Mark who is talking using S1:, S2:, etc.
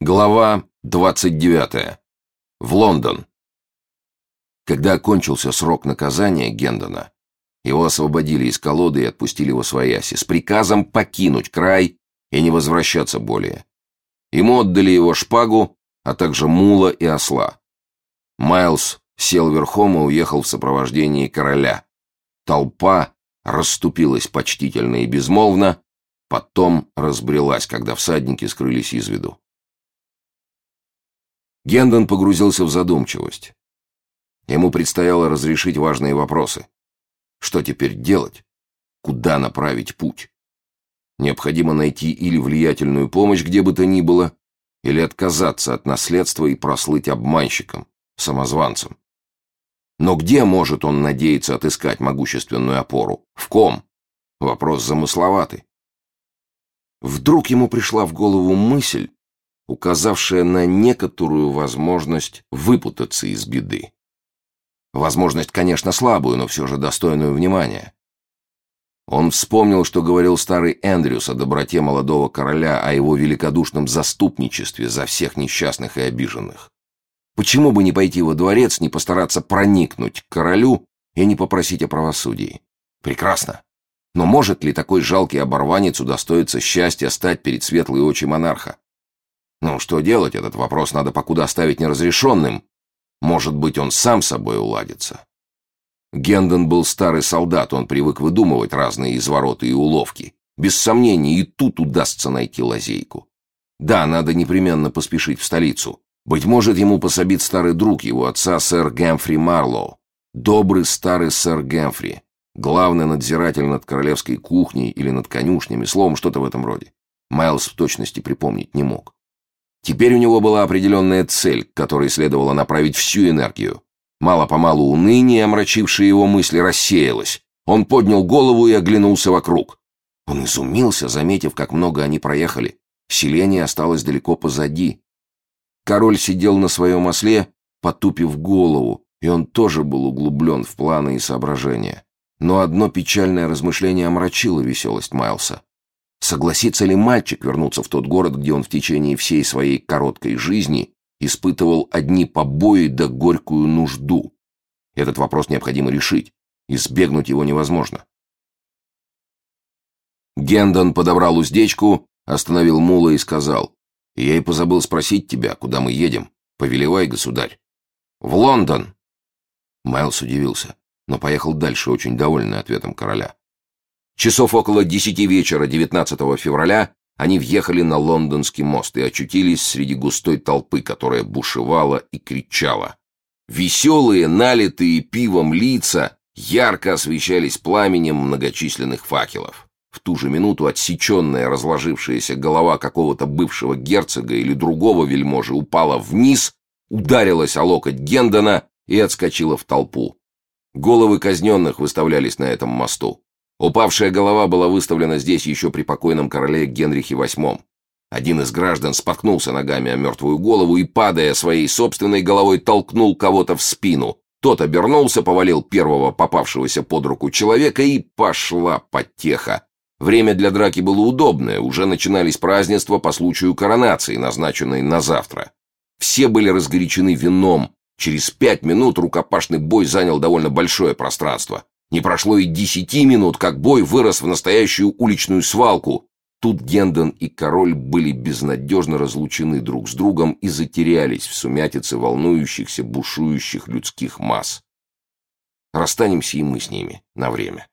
S1: Глава 29. В Лондон. Когда окончился срок наказания Гендона, его освободили из колоды и отпустили во свояси с приказом покинуть край и не возвращаться более. Ему отдали его шпагу, а также мула и осла. Майлз сел верхом и уехал в сопровождении короля. Толпа расступилась почтительно и безмолвно, потом разбрелась, когда всадники скрылись из виду. Гендон погрузился в задумчивость. Ему предстояло разрешить важные вопросы. Что теперь делать? Куда направить путь? Необходимо найти или влиятельную помощь где бы то ни было, или отказаться от наследства и прослыть обманщиком, самозванцем. Но где может он надеяться отыскать могущественную опору? В ком? Вопрос замысловатый. Вдруг ему пришла в голову мысль, указавшая на некоторую возможность выпутаться из беды. Возможность, конечно, слабую, но все же достойную внимания. Он вспомнил, что говорил старый Эндрюс о доброте молодого короля, о его великодушном заступничестве за всех несчастных и обиженных. Почему бы не пойти во дворец, не постараться проникнуть к королю и не попросить о правосудии? Прекрасно. Но может ли такой жалкий оборванец удостоиться счастья стать перед светлой очи монарха? Ну, что делать, этот вопрос надо покуда оставить неразрешенным. Может быть, он сам собой уладится. Гендон был старый солдат, он привык выдумывать разные извороты и уловки. Без сомнений, и тут удастся найти лазейку. Да, надо непременно поспешить в столицу. Быть может, ему пособит старый друг его отца, сэр Гэмфри Марлоу. Добрый старый сэр Гэмфри. Главный надзиратель над королевской кухней или над конюшнями, словом, что-то в этом роде. Майлз в точности припомнить не мог. Теперь у него была определенная цель, к которой следовало направить всю энергию. Мало-помалу уныние, омрачившее его мысли, рассеялось. Он поднял голову и оглянулся вокруг. Он изумился, заметив, как много они проехали. Селение осталось далеко позади. Король сидел на своем осле, потупив голову, и он тоже был углублен в планы и соображения. Но одно печальное размышление омрачило веселость Майлса. Согласится ли мальчик вернуться в тот город, где он в течение всей своей короткой жизни испытывал одни побои да горькую нужду? Этот вопрос необходимо решить. Избегнуть его невозможно. Гендон подобрал уздечку, остановил мула и сказал, «Я и позабыл спросить тебя, куда мы едем. Повелевай, государь». «В Лондон!» Майлз удивился, но поехал дальше, очень довольный ответом короля. Часов около десяти вечера 19 февраля они въехали на лондонский мост и очутились среди густой толпы, которая бушевала и кричала. Веселые, налитые пивом лица ярко освещались пламенем многочисленных факелов. В ту же минуту отсеченная разложившаяся голова какого-то бывшего герцога или другого вельможи упала вниз, ударилась о локоть Гендона и отскочила в толпу. Головы казненных выставлялись на этом мосту. Упавшая голова была выставлена здесь еще при покойном короле Генрихе VIII. Один из граждан споткнулся ногами о мертвую голову и, падая своей собственной головой, толкнул кого-то в спину. Тот обернулся, повалил первого попавшегося под руку человека и пошла потеха. Время для драки было удобное, уже начинались празднества по случаю коронации, назначенной на завтра. Все были разгорячены вином. Через пять минут рукопашный бой занял довольно большое пространство. Не прошло и десяти минут, как бой вырос в настоящую уличную свалку. Тут Гендон и король были безнадежно разлучены друг с другом и затерялись в сумятице волнующихся, бушующих людских масс. Расстанемся и мы с ними на время.